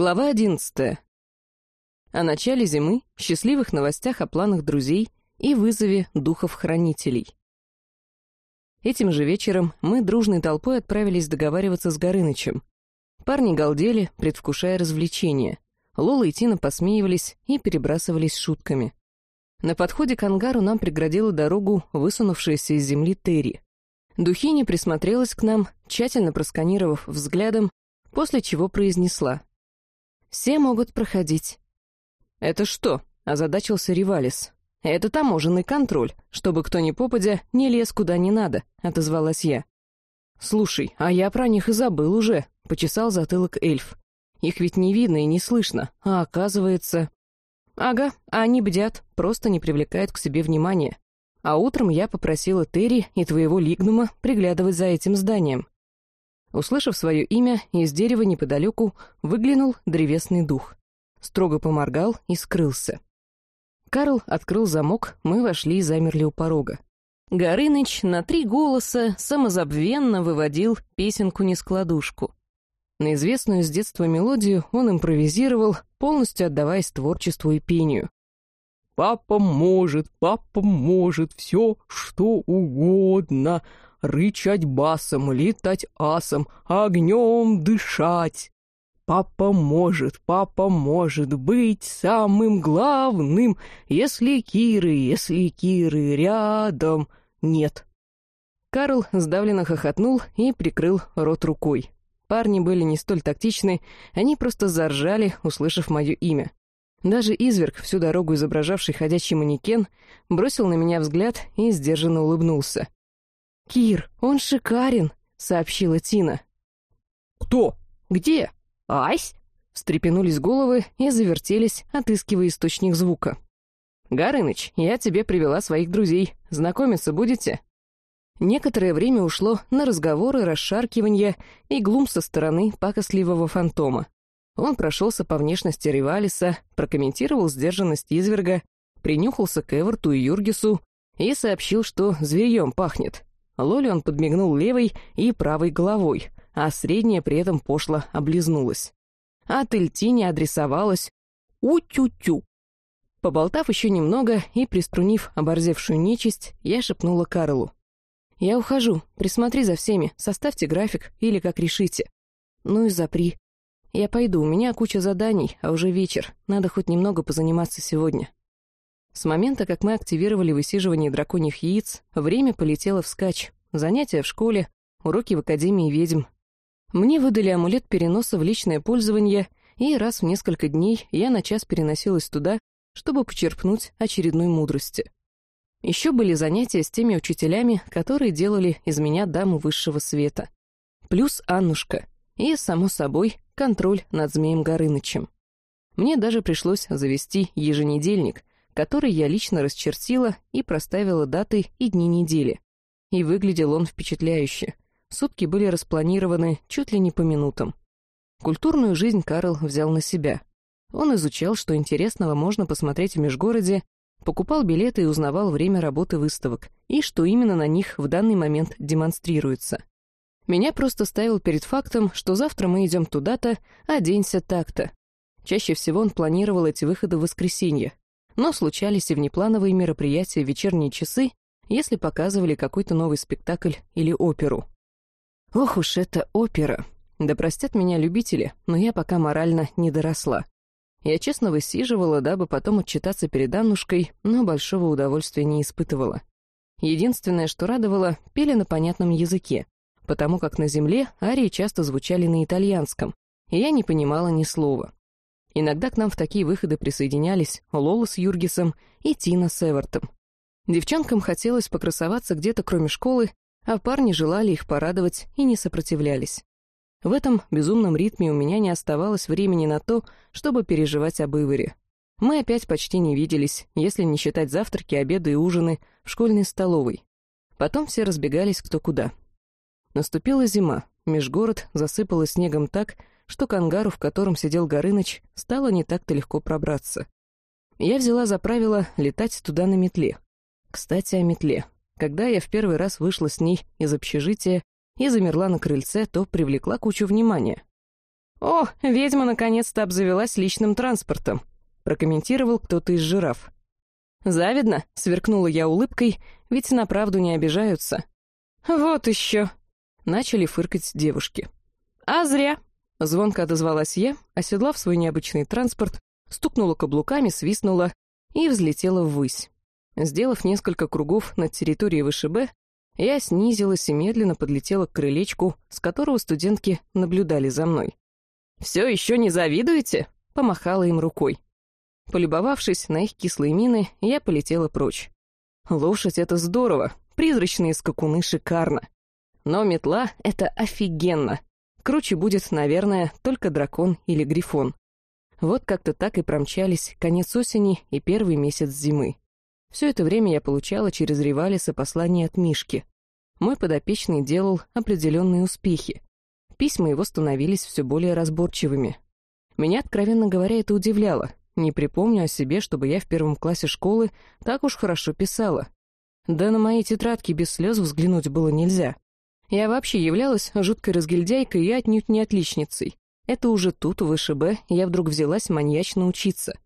Глава одиннадцатая. О начале зимы, счастливых новостях о планах друзей и вызове духов-хранителей. Этим же вечером мы дружной толпой отправились договариваться с Горынычем. Парни галдели, предвкушая развлечения. Лола и Тина посмеивались и перебрасывались шутками. На подходе к ангару нам преградила дорогу высунувшаяся из земли Терри. Духиня присмотрелась к нам, тщательно просканировав взглядом, после чего произнесла — все могут проходить». «Это что?» — озадачился Ривалис. «Это таможенный контроль, чтобы кто ни попадя не лез куда не надо», — отозвалась я. «Слушай, а я про них и забыл уже», — почесал затылок эльф. «Их ведь не видно и не слышно, а оказывается...» «Ага, они бдят, просто не привлекают к себе внимания. А утром я попросила Терри и твоего Лигнума приглядывать за этим зданием. Услышав свое имя, из дерева неподалеку выглянул древесный дух. Строго поморгал и скрылся. Карл открыл замок, мы вошли и замерли у порога. Горыныч на три голоса самозабвенно выводил песенку-нескладушку. На известную с детства мелодию он импровизировал, полностью отдаваясь творчеству и пению. «Папа может, папа может все, что угодно, рычать басом, летать асом, огнем дышать. Папа может, папа может быть самым главным, если Киры, если Киры рядом нет. Карл сдавленно хохотнул и прикрыл рот рукой. Парни были не столь тактичны, они просто заржали, услышав мое имя. Даже изверг, всю дорогу изображавший ходячий манекен, бросил на меня взгляд и сдержанно улыбнулся. «Кир, он шикарен», — сообщила Тина. «Кто? Где? Ась?» Встрепенулись головы и завертелись, отыскивая источник звука. «Горыныч, я тебе привела своих друзей. Знакомиться будете?» Некоторое время ушло на разговоры, расшаркивания и глум со стороны пакостливого фантома. Он прошелся по внешности Ривалиса, прокомментировал сдержанность изверга, принюхался к Эверту и Юргису и сообщил, что зверьем пахнет. Лоле он подмигнул левой и правой головой, а средняя при этом пошло облизнулась. А Тельтине адресовалась «У-тю-тю». Поболтав еще немного и приструнив оборзевшую нечисть, я шепнула Карлу. «Я ухожу, присмотри за всеми, составьте график или как решите. Ну и запри. Я пойду, у меня куча заданий, а уже вечер, надо хоть немного позаниматься сегодня». С момента, как мы активировали высиживание драконьих яиц, время полетело вскачь. Занятия в школе, уроки в Академии ведьм. Мне выдали амулет переноса в личное пользование, и раз в несколько дней я на час переносилась туда, чтобы почерпнуть очередной мудрости. Еще были занятия с теми учителями, которые делали из меня даму высшего света. Плюс Аннушка. И, само собой, контроль над Змеем Горынычем. Мне даже пришлось завести еженедельник, который я лично расчертила и проставила даты и дни недели. И выглядел он впечатляюще. Сутки были распланированы чуть ли не по минутам. Культурную жизнь Карл взял на себя. Он изучал, что интересного можно посмотреть в межгороде, покупал билеты и узнавал время работы выставок, и что именно на них в данный момент демонстрируется. Меня просто ставил перед фактом, что завтра мы идем туда-то, а денься так-то. Чаще всего он планировал эти выходы в воскресенье, но случались и внеплановые мероприятия в вечерние часы, если показывали какой-то новый спектакль или оперу. Ох уж это опера! Да простят меня любители, но я пока морально не доросла. Я честно высиживала, дабы потом отчитаться перед Аннушкой, но большого удовольствия не испытывала. Единственное, что радовало, пели на понятном языке, потому как на земле арии часто звучали на итальянском, и я не понимала ни слова. Иногда к нам в такие выходы присоединялись Лола с Юргисом и Тина с Эвертом. Девчонкам хотелось покрасоваться где-то кроме школы, а парни желали их порадовать и не сопротивлялись. В этом безумном ритме у меня не оставалось времени на то, чтобы переживать об Иваре. Мы опять почти не виделись, если не считать завтраки, обеды и ужины в школьной столовой. Потом все разбегались кто куда. Наступила зима, межгород засыпало снегом так, что к ангару, в котором сидел Горыныч, стало не так-то легко пробраться. Я взяла за правило летать туда на метле. Кстати, о метле. Когда я в первый раз вышла с ней из общежития и замерла на крыльце, то привлекла кучу внимания. «О, ведьма наконец-то обзавелась личным транспортом», — прокомментировал кто-то из жираф. «Завидно», — сверкнула я улыбкой, ведь на правду не обижаются. «Вот еще», — начали фыркать девушки. «А зря», — звонко отозвалась я, оседлав свой необычный транспорт, стукнула каблуками, свистнула и взлетела ввысь. Сделав несколько кругов над территорией ВШБ, я снизилась и медленно подлетела к крылечку, с которого студентки наблюдали за мной. «Все еще не завидуете?» — помахала им рукой. Полюбовавшись на их кислые мины, я полетела прочь. Лошадь — это здорово, призрачные скакуны шикарно. Но метла — это офигенно. Круче будет, наверное, только дракон или грифон. Вот как-то так и промчались конец осени и первый месяц зимы. Все это время я получала через Ривалиса послание от Мишки. Мой подопечный делал определенные успехи. Письма его становились все более разборчивыми. Меня, откровенно говоря, это удивляло. Не припомню о себе, чтобы я в первом классе школы так уж хорошо писала. Да на мои тетрадки без слез взглянуть было нельзя. Я вообще являлась жуткой разгильдяйкой и отнюдь не отличницей. Это уже тут, в ВШБ, я вдруг взялась маньячно учиться.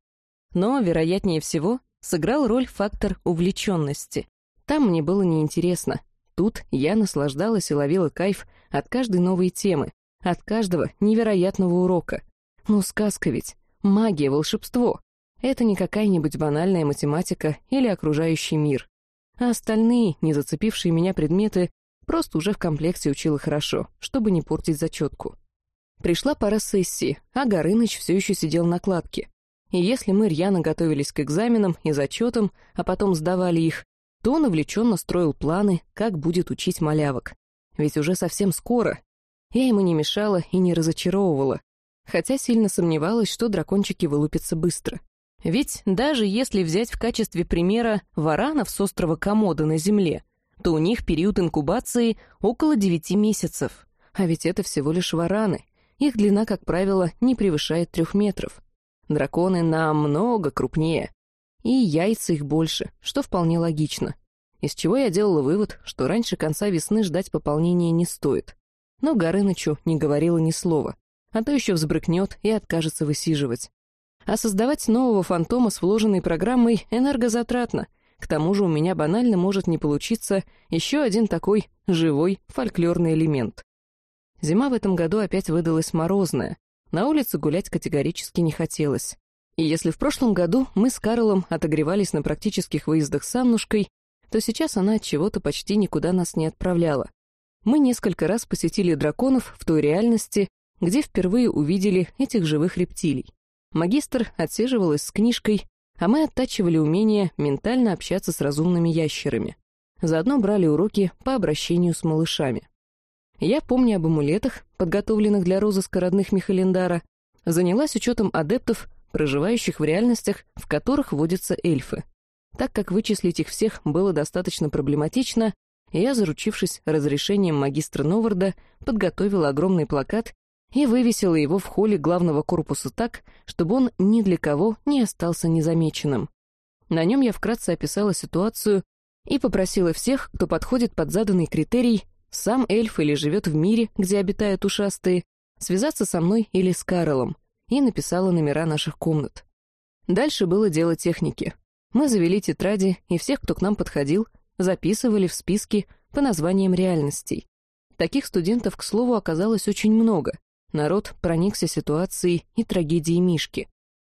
Но, вероятнее всего, сыграл роль фактор увлеченности. Там мне было неинтересно. Тут я наслаждалась и ловила кайф от каждой новой темы, от каждого невероятного урока. Ну, сказка ведь, магия, волшебство. Это не какая-нибудь банальная математика или окружающий мир. А остальные, не зацепившие меня предметы, просто уже в комплекте учила хорошо, чтобы не портить зачетку. Пришла пора сессии, а Горыныч все еще сидел на кладке. И если мы рьяно готовились к экзаменам и зачетам, а потом сдавали их, то он увлеченно строил планы, как будет учить малявок. Ведь уже совсем скоро. Я ему не мешала и не разочаровывала, хотя сильно сомневалась, что дракончики вылупятся быстро. Ведь даже если взять в качестве примера варанов с острова Комода на Земле, то у них период инкубации около девяти месяцев. А ведь это всего лишь вараны. Их длина, как правило, не превышает трех метров. Драконы намного крупнее. И яйца их больше, что вполне логично. Из чего я делала вывод, что раньше конца весны ждать пополнения не стоит. Но Горынычу не говорила ни слова, а то еще взбрыкнет и откажется высиживать. А создавать нового фантома с вложенной программой энергозатратно. К тому же у меня банально может не получиться еще один такой живой фольклорный элемент. Зима в этом году опять выдалась морозная, на улице гулять категорически не хотелось. И если в прошлом году мы с Карлом отогревались на практических выездах с Аннушкой, то сейчас она от чего-то почти никуда нас не отправляла. Мы несколько раз посетили драконов в той реальности, где впервые увидели этих живых рептилий. Магистр отсиживалась с книжкой, а мы оттачивали умение ментально общаться с разумными ящерами. Заодно брали уроки по обращению с малышами. Я, помня об амулетах, подготовленных для розыска родных Михалендара, занялась учетом адептов, проживающих в реальностях, в которых водятся эльфы. Так как вычислить их всех было достаточно проблематично, я, заручившись разрешением магистра Новарда, подготовила огромный плакат и вывесила его в холле главного корпуса так, чтобы он ни для кого не остался незамеченным. На нем я вкратце описала ситуацию и попросила всех, кто подходит под заданный критерий, сам эльф или живет в мире, где обитают ушастые, связаться со мной или с Карлом, и написала номера наших комнат. Дальше было дело техники. Мы завели тетради, и всех, кто к нам подходил, записывали в списки по названиям реальностей. Таких студентов, к слову, оказалось очень много. Народ проникся ситуацией и трагедией Мишки.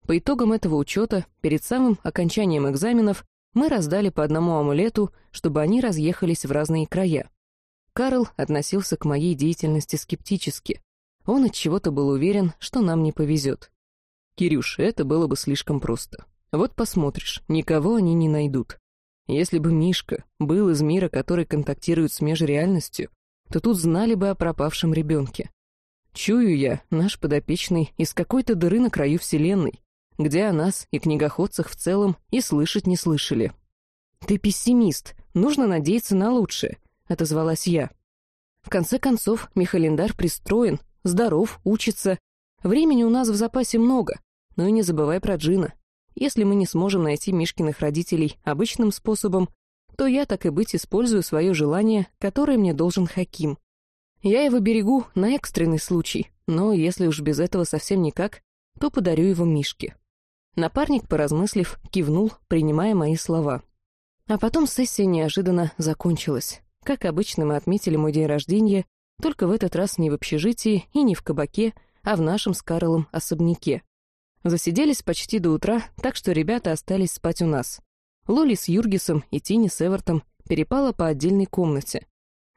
По итогам этого учета, перед самым окончанием экзаменов, мы раздали по одному амулету, чтобы они разъехались в разные края. Карл относился к моей деятельности скептически. Он от чего-то был уверен, что нам не повезет. Кирюш, это было бы слишком просто. Вот посмотришь, никого они не найдут. Если бы Мишка был из мира, который контактирует с межреальностью, то тут знали бы о пропавшем ребенке. Чую я, наш подопечный, из какой-то дыры на краю Вселенной, где о нас и книгоходцах в целом и слышать не слышали. Ты пессимист, нужно надеяться на лучшее, — отозвалась я. «В конце концов, Михалендар пристроен, здоров, учится. Времени у нас в запасе много, но и не забывай про Джина. Если мы не сможем найти Мишкиных родителей обычным способом, то я, так и быть, использую свое желание, которое мне должен Хаким. Я его берегу на экстренный случай, но если уж без этого совсем никак, то подарю его Мишке. Напарник, поразмыслив, кивнул, принимая мои слова. А потом сессия неожиданно закончилась. Как обычно, мы отметили мой день рождения, только в этот раз не в общежитии и не в кабаке, а в нашем с Карлом особняке. Засиделись почти до утра, так что ребята остались спать у нас. Лоли с Юргисом и Тини с Эвертом перепало по отдельной комнате.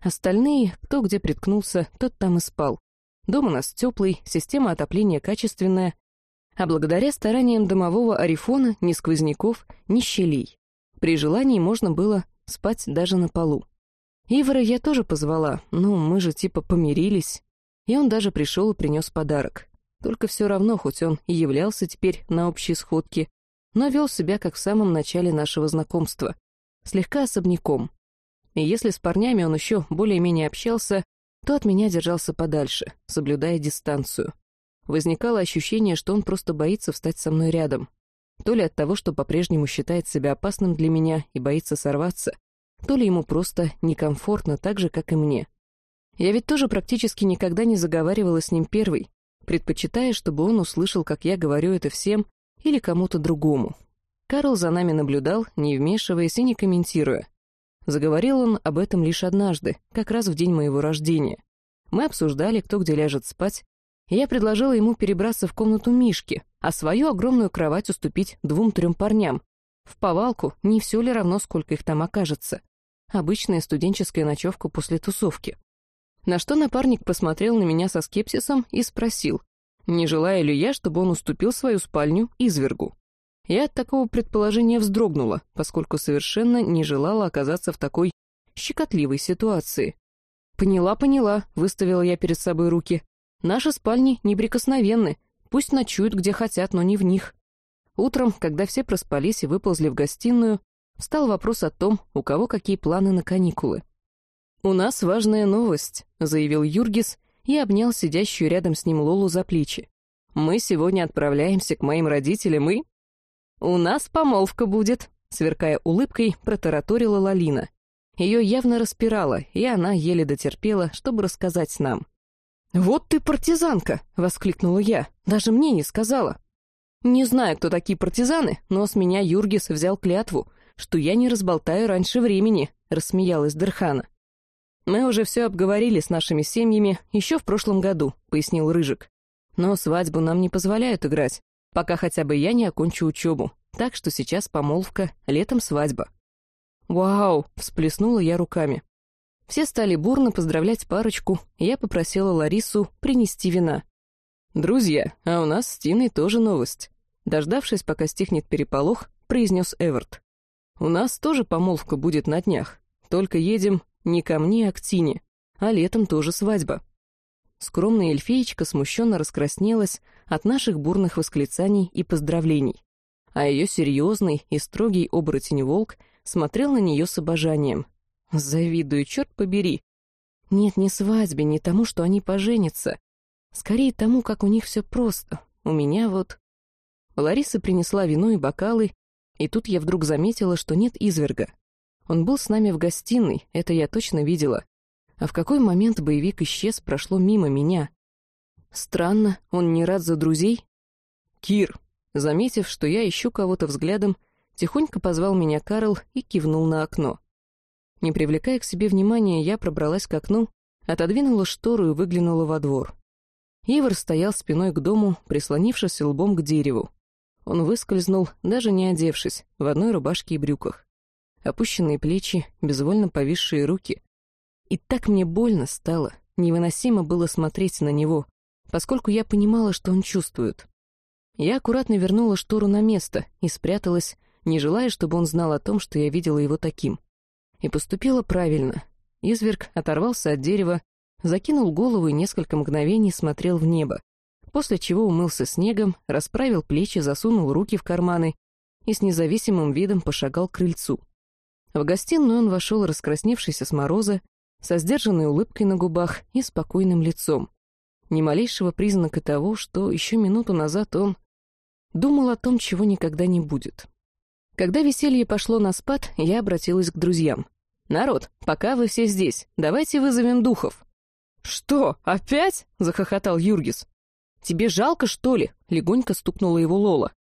Остальные, кто где приткнулся, тот там и спал. Дом у нас теплый, система отопления качественная, а благодаря стараниям домового арифона ни сквозняков, ни щелей. При желании можно было спать даже на полу. Ивара я тоже позвала, но мы же типа помирились, и он даже пришел и принес подарок. Только все равно, хоть он и являлся теперь на общей сходке, но вел себя как в самом начале нашего знакомства, слегка особняком. И если с парнями он еще более-менее общался, то от меня держался подальше, соблюдая дистанцию. Возникало ощущение, что он просто боится встать со мной рядом. То ли от того, что по-прежнему считает себя опасным для меня и боится сорваться, то ли ему просто некомфортно так же, как и мне. Я ведь тоже практически никогда не заговаривала с ним первой, предпочитая, чтобы он услышал, как я говорю это всем или кому-то другому. Карл за нами наблюдал, не вмешиваясь и не комментируя. Заговорил он об этом лишь однажды, как раз в день моего рождения. Мы обсуждали, кто где ляжет спать, и я предложила ему перебраться в комнату Мишки, а свою огромную кровать уступить двум-трем парням. В повалку не все ли равно, сколько их там окажется. Обычная студенческая ночевка после тусовки. На что напарник посмотрел на меня со скепсисом и спросил, не желаю ли я, чтобы он уступил свою спальню извергу. Я от такого предположения вздрогнула, поскольку совершенно не желала оказаться в такой щекотливой ситуации. «Поняла, поняла», — выставила я перед собой руки. «Наши спальни неприкосновенны, пусть ночуют где хотят, но не в них». Утром, когда все проспались и выползли в гостиную, встал вопрос о том, у кого какие планы на каникулы. «У нас важная новость», — заявил Юргис и обнял сидящую рядом с ним Лолу за плечи. «Мы сегодня отправляемся к моим родителям и...» «У нас помолвка будет», — сверкая улыбкой, протараторила Лалина. Ее явно распирало, и она еле дотерпела, чтобы рассказать нам. «Вот ты партизанка!» — воскликнула я. «Даже мне не сказала». Не знаю, кто такие партизаны, но с меня Юргис взял клятву, что я не разболтаю раньше времени, — рассмеялась Дерхана. «Мы уже все обговорили с нашими семьями еще в прошлом году», — пояснил Рыжик. «Но свадьбу нам не позволяют играть, пока хотя бы я не окончу учебу. Так что сейчас помолвка, летом свадьба». «Вау!» — всплеснула я руками. Все стали бурно поздравлять парочку, и я попросила Ларису принести вина. «Друзья, а у нас с Тиной тоже новость». Дождавшись, пока стихнет переполох, произнес Эверт. «У нас тоже помолвка будет на днях, только едем не ко мне, а к Тине. А летом тоже свадьба. Скромная эльфеечка смущенно раскраснелась от наших бурных восклицаний и поздравлений. А ее серьезный и строгий оборотень-волк смотрел на нее с обожанием. Завидую, черт побери. Нет, не свадьбе, не тому, что они поженятся. Скорее тому, как у них все просто. У меня вот... Лариса принесла вино и бокалы, и тут я вдруг заметила, что нет изверга. Он был с нами в гостиной, это я точно видела. А в какой момент боевик исчез, прошло мимо меня? Странно, он не рад за друзей? Кир, заметив, что я ищу кого-то взглядом, тихонько позвал меня Карл и кивнул на окно. Не привлекая к себе внимания, я пробралась к окну, отодвинула штору и выглянула во двор. Ивар стоял спиной к дому, прислонившись лбом к дереву. Он выскользнул, даже не одевшись, в одной рубашке и брюках опущенные плечи, безвольно повисшие руки. И так мне больно стало, невыносимо было смотреть на него, поскольку я понимала, что он чувствует. Я аккуратно вернула штору на место и спряталась, не желая, чтобы он знал о том, что я видела его таким. И поступила правильно. Изверг оторвался от дерева, закинул голову и несколько мгновений смотрел в небо, после чего умылся снегом, расправил плечи, засунул руки в карманы и с независимым видом пошагал к крыльцу. В гостиную он вошел раскрасневшийся с мороза, со сдержанной улыбкой на губах и спокойным лицом. Ни малейшего признака того, что еще минуту назад он думал о том, чего никогда не будет. Когда веселье пошло на спад, я обратилась к друзьям. «Народ, пока вы все здесь, давайте вызовем духов». «Что, опять?» — захохотал Юргис. «Тебе жалко, что ли?» — легонько стукнула его Лола.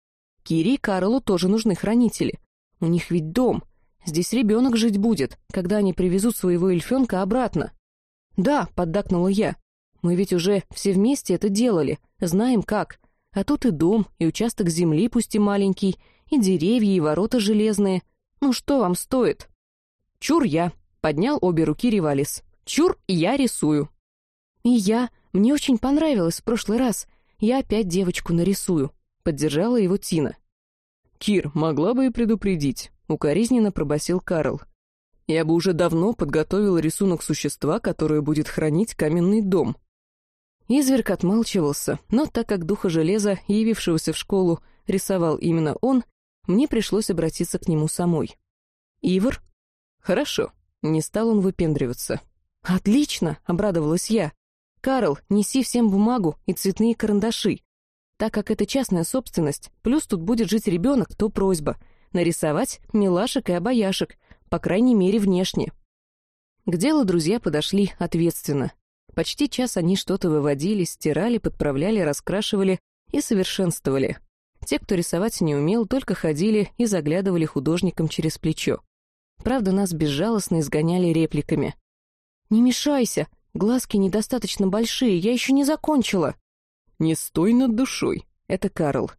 «Кире и Карлу тоже нужны хранители. У них ведь дом. Здесь ребенок жить будет, когда они привезут своего эльфенка обратно». «Да», — поддакнула я. «Мы ведь уже все вместе это делали, знаем как. А тут и дом, и участок земли, пусть и маленький, и деревья, и ворота железные. Ну что вам стоит?» «Чур я», — поднял обе руки Ривалис. «Чур, я рисую». «И я. Мне очень понравилось в прошлый раз. Я опять девочку нарисую», — поддержала его Тина. «Кир, могла бы и предупредить», — укоризненно пробасил Карл. «Я бы уже давно подготовил рисунок существа, которое будет хранить каменный дом». Изверг отмалчивался, но так как духа железа, явившегося в школу, рисовал именно он, мне пришлось обратиться к нему самой. «Ивар?» «Хорошо», — не стал он выпендриваться. «Отлично!» — обрадовалась я. «Карл, неси всем бумагу и цветные карандаши. Так как это частная собственность, плюс тут будет жить ребенок, то просьба — нарисовать милашек и обаяшек, по крайней мере, внешне». К делу друзья подошли ответственно. Почти час они что-то выводили, стирали, подправляли, раскрашивали и совершенствовали. Те, кто рисовать не умел, только ходили и заглядывали художникам через плечо. Правда, нас безжалостно изгоняли репликами. «Не мешайся! Глазки недостаточно большие, я еще не закончила!» «Не стой над душой!» — это Карл.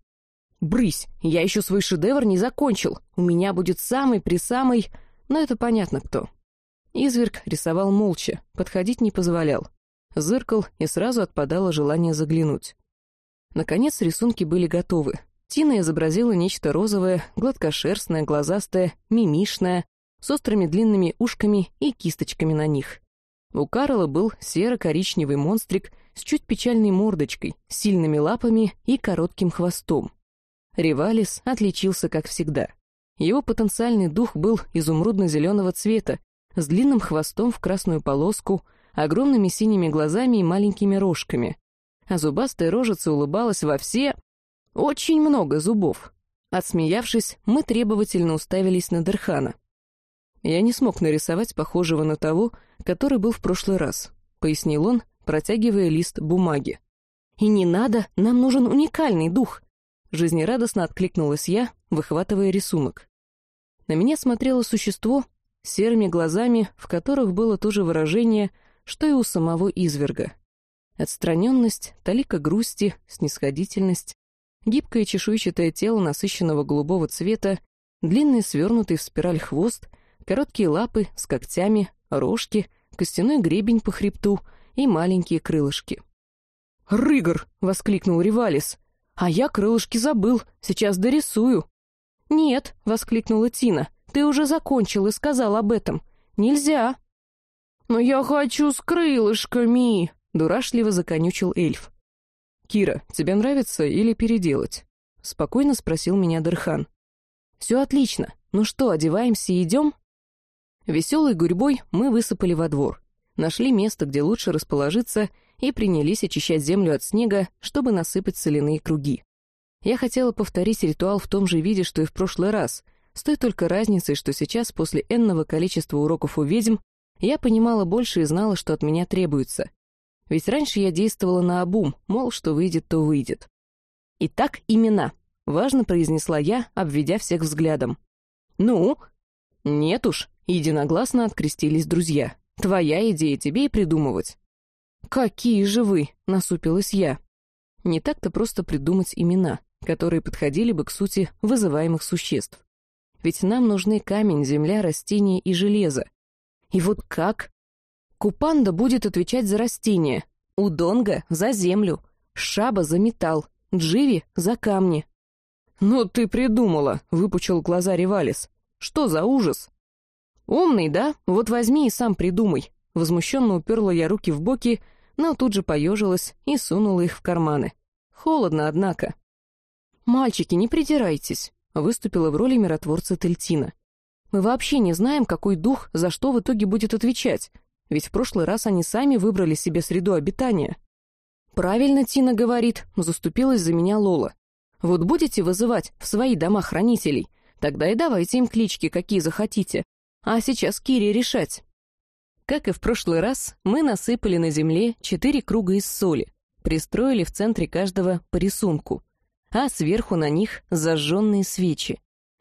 «Брысь! Я еще свой шедевр не закончил! У меня будет самый-присамый...» Но это понятно кто. Изверг рисовал молча, подходить не позволял. Зыркал, и сразу отпадало желание заглянуть. Наконец рисунки были готовы. Тина изобразила нечто розовое, гладкошерстное, глазастое, мимишное, с острыми длинными ушками и кисточками на них. У Карла был серо-коричневый монстрик с чуть печальной мордочкой, сильными лапами и коротким хвостом. Ривалис отличился как всегда. Его потенциальный дух был изумрудно-зеленого цвета, с длинным хвостом в красную полоску, огромными синими глазами и маленькими рожками. А зубастая рожица улыбалась во все... Очень много зубов. Отсмеявшись, мы требовательно уставились на Дерхана. «Я не смог нарисовать похожего на того, который был в прошлый раз», — пояснил он, протягивая лист бумаги. «И не надо, нам нужен уникальный дух», — жизнерадостно откликнулась я, выхватывая рисунок. На меня смотрело существо серыми глазами, в которых было то же выражение, что и у самого изверга. Отстраненность, талика грусти, снисходительность, гибкое чешуйчатое тело насыщенного голубого цвета, длинный свернутый в спираль хвост Короткие лапы с когтями, рожки, костяной гребень по хребту и маленькие крылышки. «Рыгор!» — воскликнул Ривалис. «А я крылышки забыл, сейчас дорисую». «Нет», — воскликнула Тина, — «ты уже закончил и сказал об этом. Нельзя». «Но я хочу с крылышками!» — дурашливо законючил эльф. «Кира, тебе нравится или переделать?» — спокойно спросил меня Дерхан. «Все отлично. Ну что, одеваемся и идем?» Веселой гурьбой мы высыпали во двор, нашли место, где лучше расположиться, и принялись очищать землю от снега, чтобы насыпать соляные круги. Я хотела повторить ритуал в том же виде, что и в прошлый раз, с той только разницей, что сейчас, после энного количества уроков у ведьм, я понимала больше и знала, что от меня требуется. Ведь раньше я действовала на обум, мол, что выйдет, то выйдет. «Итак, имена», — важно произнесла я, обведя всех взглядом. «Ну?» «Нет уж», Единогласно открестились друзья. «Твоя идея тебе и придумывать». «Какие же вы!» — насупилась я. Не так-то просто придумать имена, которые подходили бы к сути вызываемых существ. Ведь нам нужны камень, земля, растения и железо. И вот как? Купанда будет отвечать за растения, Удонга — за землю, Шаба — за металл, Дживи — за камни. «Ну ты придумала!» — выпучил глаза Ревалис. «Что за ужас?» «Умный, да? Вот возьми и сам придумай». Возмущенно уперла я руки в боки, но тут же поежилась и сунула их в карманы. Холодно, однако. «Мальчики, не придирайтесь», — выступила в роли миротворца Тельтина. «Мы вообще не знаем, какой дух за что в итоге будет отвечать, ведь в прошлый раз они сами выбрали себе среду обитания». «Правильно Тина говорит», — заступилась за меня Лола. «Вот будете вызывать в свои дома хранителей, тогда и давайте им клички, какие захотите, а сейчас Кире решать. Как и в прошлый раз, мы насыпали на земле четыре круга из соли, пристроили в центре каждого по рисунку, а сверху на них зажженные свечи.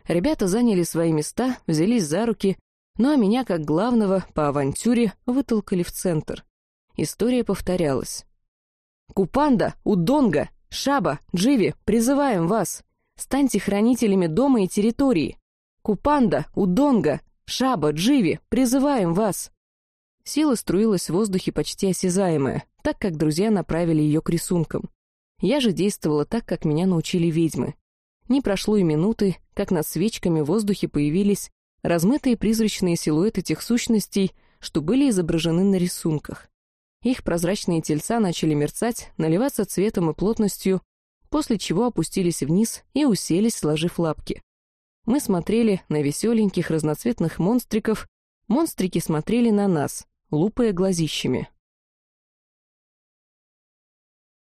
Ребята заняли свои места, взялись за руки, ну а меня, как главного, по авантюре вытолкали в центр. История повторялась. «Купанда, Удонга, Шаба, Дживи, призываем вас! Станьте хранителями дома и территории! Купанда, Удонга, Шаба, Дживи, призываем вас!» Сила струилась в воздухе почти осязаемая, так как друзья направили ее к рисункам. Я же действовала так, как меня научили ведьмы. Не прошло и минуты, как над свечками в воздухе появились размытые призрачные силуэты тех сущностей, что были изображены на рисунках. Их прозрачные тельца начали мерцать, наливаться цветом и плотностью, после чего опустились вниз и уселись, сложив лапки. Мы смотрели на веселеньких разноцветных монстриков, монстрики смотрели на нас, лупая глазищами.